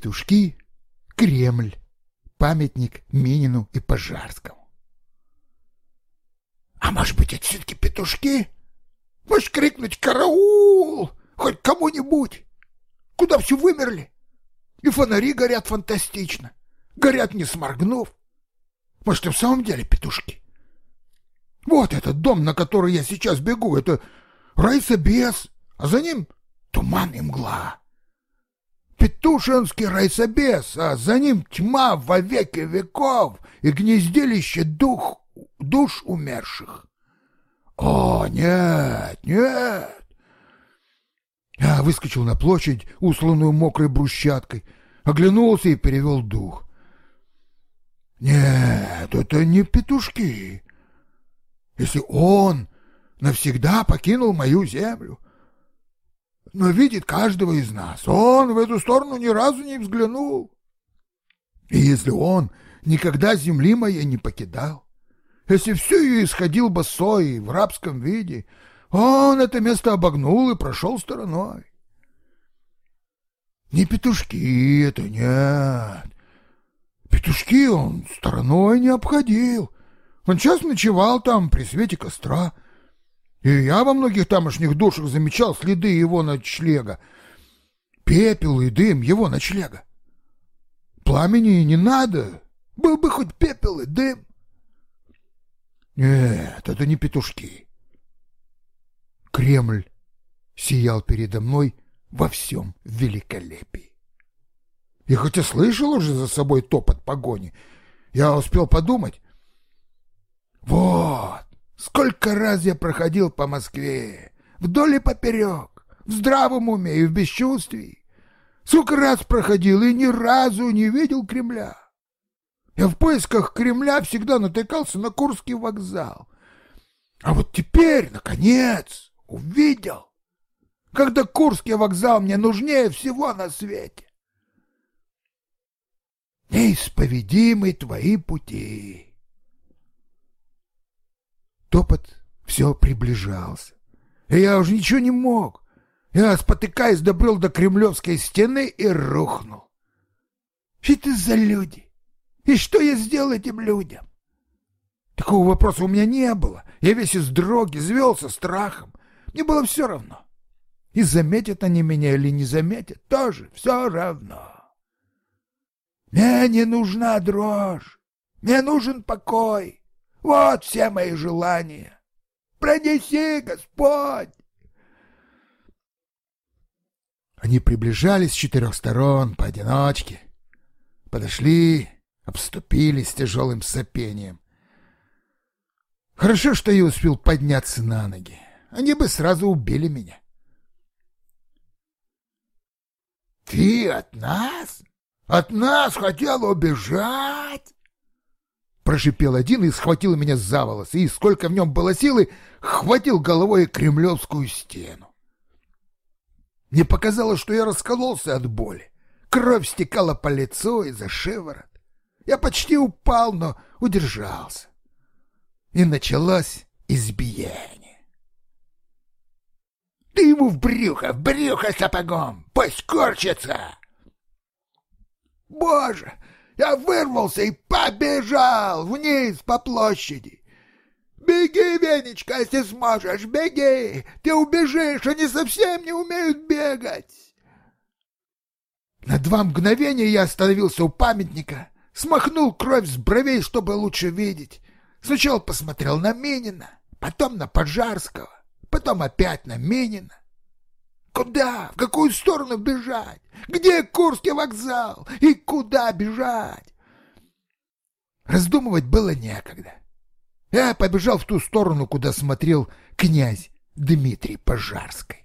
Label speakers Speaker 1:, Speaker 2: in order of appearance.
Speaker 1: Петушки, Кремль, памятник Минину и Пожарскому. А может быть, это все-таки петушки? Можешь крикнуть «Караул!» хоть кому-нибудь? Куда все вымерли? И фонари горят фантастично. Горят, не сморгнув. Может, и в самом деле петушки? Вот этот дом, на который я сейчас бегу, это райсобес, а за ним туман и мгла. Петушинский райсобес, а за ним тьма во веки веков и гнездилище дух, душ умерших. О, нет, нет! Я выскочил на площадь, усланную мокрой брусчаткой, оглянулся и перевел дух. Нет, это не петушки. Если он навсегда покинул мою землю, но видит каждого из нас, он в эту сторону ни разу не взглянул. И если он никогда земли моей не покидал, если всю ее исходил босой в рабском виде, он это место обогнул и прошел стороной. Не петушки это, нет. Петушки он стороной не обходил. Он час ночевал там при свете костра. И я во многих тамошних душах замечал следы его ночлега. Пепел и дым его ночлега. Пламени не надо, был бы хоть пепел и дым. Нет, это не петушки. Кремль сиял передо мной во всем великолепии. И хотя слышал уже за собой топот погони, я успел подумать. Вот, сколько раз я проходил по Москве, вдоль и поперек, в здравом уме и в бесчувствии. Сколько раз проходил и ни разу не видел Кремля. Я в поисках Кремля всегда натыкался на Курский вокзал. А вот теперь, наконец, Увидел, когда Курский вокзал мне нужнее всего на свете. Неисповедимы твои пути. Топот все приближался, и я уже ничего не мог. Я, спотыкаясь, добрел до кремлевской стены и рухнул. Что это за люди? И что я сделал этим людям? Такого вопроса у меня не было. Я весь из дроги, звелся страхом. Мне было все равно. И заметят они меня или не заметят, тоже все равно. Мне не нужна дрожь, мне нужен покой. Вот все мои желания. Пронеси, Господь! Они приближались с четырех сторон поодиночке. Подошли, обступили с тяжелым сопением. Хорошо, что я успел подняться на ноги они бы сразу убили меня. «Ты от нас? От нас хотел убежать?» Прошипел один и схватил меня за волосы, и сколько в нем было силы, хватил головой кремлевскую стену. Мне показалось, что я раскололся от боли. Кровь стекала по лицу и за шиворот. Я почти упал, но удержался. И началось избиение. Ты ему в брюхо, в брюхо сапогом! Пусть корчится!» «Боже! Я вырвался и побежал вниз по площади!» «Беги, Венечка, если сможешь, беги! Ты убежишь, они совсем не умеют бегать!» На два мгновения я остановился у памятника, смахнул кровь с бровей, чтобы лучше видеть. Сначала посмотрел на Минина, потом на Пожарского потом опять на Минина. Куда? В какую сторону бежать? Где Курский вокзал? И куда бежать? Раздумывать было некогда. Я побежал в ту сторону, куда смотрел князь Дмитрий Пожарский.